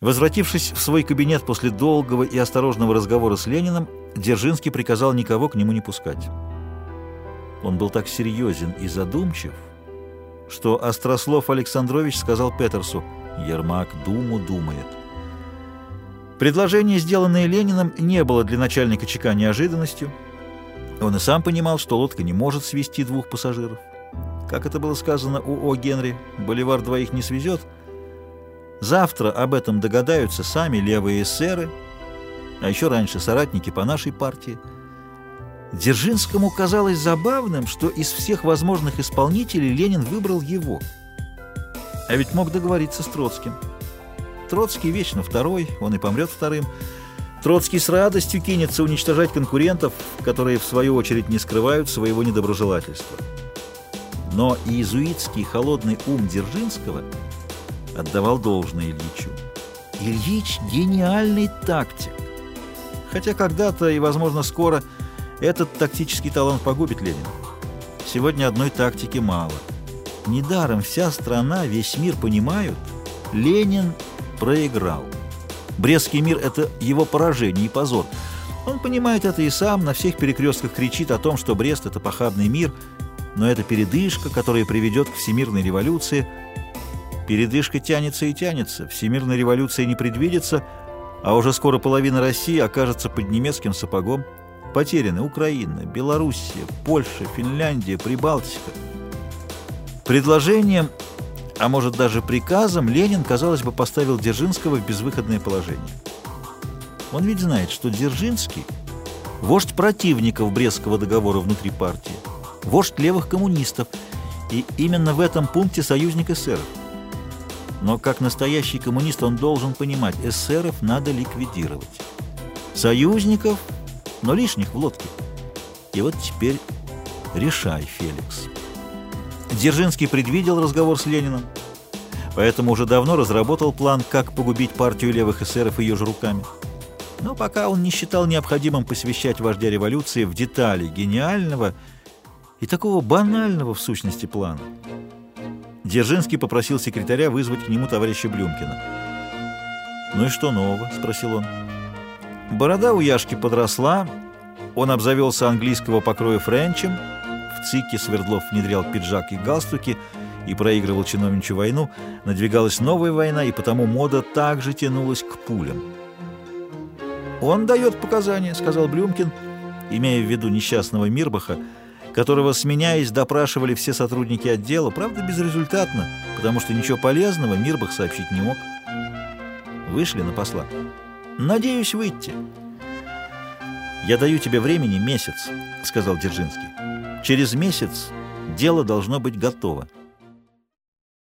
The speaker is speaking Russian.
Возвратившись в свой кабинет после долгого и осторожного разговора с Лениным, Дзержинский приказал никого к нему не пускать. Он был так серьезен и задумчив, что Острослов Александрович сказал Петерсу, «Ермак думу думает». Предложение, сделанное Лениным, не было для начальника ЧК неожиданностью. Он и сам понимал, что лодка не может свести двух пассажиров. Как это было сказано у О. Генри, боливар двоих не свезет. Завтра об этом догадаются сами левые эсеры, а еще раньше соратники по нашей партии. Дзержинскому казалось забавным, что из всех возможных исполнителей Ленин выбрал его. А ведь мог договориться с Троцким. Троцкий вечно второй, он и помрет вторым. Троцкий с радостью кинется уничтожать конкурентов, которые, в свою очередь, не скрывают своего недоброжелательства. Но иезуитский холодный ум Дзержинского отдавал должное Ильичу. Ильич — гениальный тактик. Хотя когда-то и, возможно, скоро этот тактический талант погубит Ленина. Сегодня одной тактики мало. Недаром вся страна, весь мир понимают, Ленин проиграл. Брестский мир — это его поражение и позор. Он понимает это и сам, на всех перекрестках кричит о том, что Брест — это похабный мир, но это передышка, которая приведет к всемирной революции. Передышка тянется и тянется, всемирной революции не предвидится, а уже скоро половина России окажется под немецким сапогом. Потеряны Украина, Белоруссия, Польша, Финляндия, Прибалтика. Предложением а может даже приказом, Ленин, казалось бы, поставил Дзержинского в безвыходное положение. Он ведь знает, что Дзержинский – вождь противников Брестского договора внутри партии, вождь левых коммунистов, и именно в этом пункте союзник эсеров. Но как настоящий коммунист он должен понимать, эсеров надо ликвидировать. Союзников, но лишних в лодке. И вот теперь решай, Феликс. Дзержинский предвидел разговор с Лениным, поэтому уже давно разработал план, как погубить партию левых эсеров ее же руками. Но пока он не считал необходимым посвящать вождя революции в детали гениального и такого банального в сущности плана. Дзержинский попросил секретаря вызвать к нему товарища Блюмкина. «Ну и что нового?» — спросил он. Борода у Яшки подросла, он обзавелся английского покроя френчем — в ЦИКе Свердлов внедрял пиджак и галстуки и проигрывал чиновничью войну, надвигалась новая война, и потому мода также тянулась к пулям. «Он дает показания», — сказал Блюмкин, имея в виду несчастного Мирбаха, которого, сменяясь, допрашивали все сотрудники отдела, правда, безрезультатно, потому что ничего полезного Мирбах сообщить не мог. Вышли на посла. «Надеюсь выйти». «Я даю тебе времени месяц», — сказал Дзержинский. Через месяц дело должно быть готово.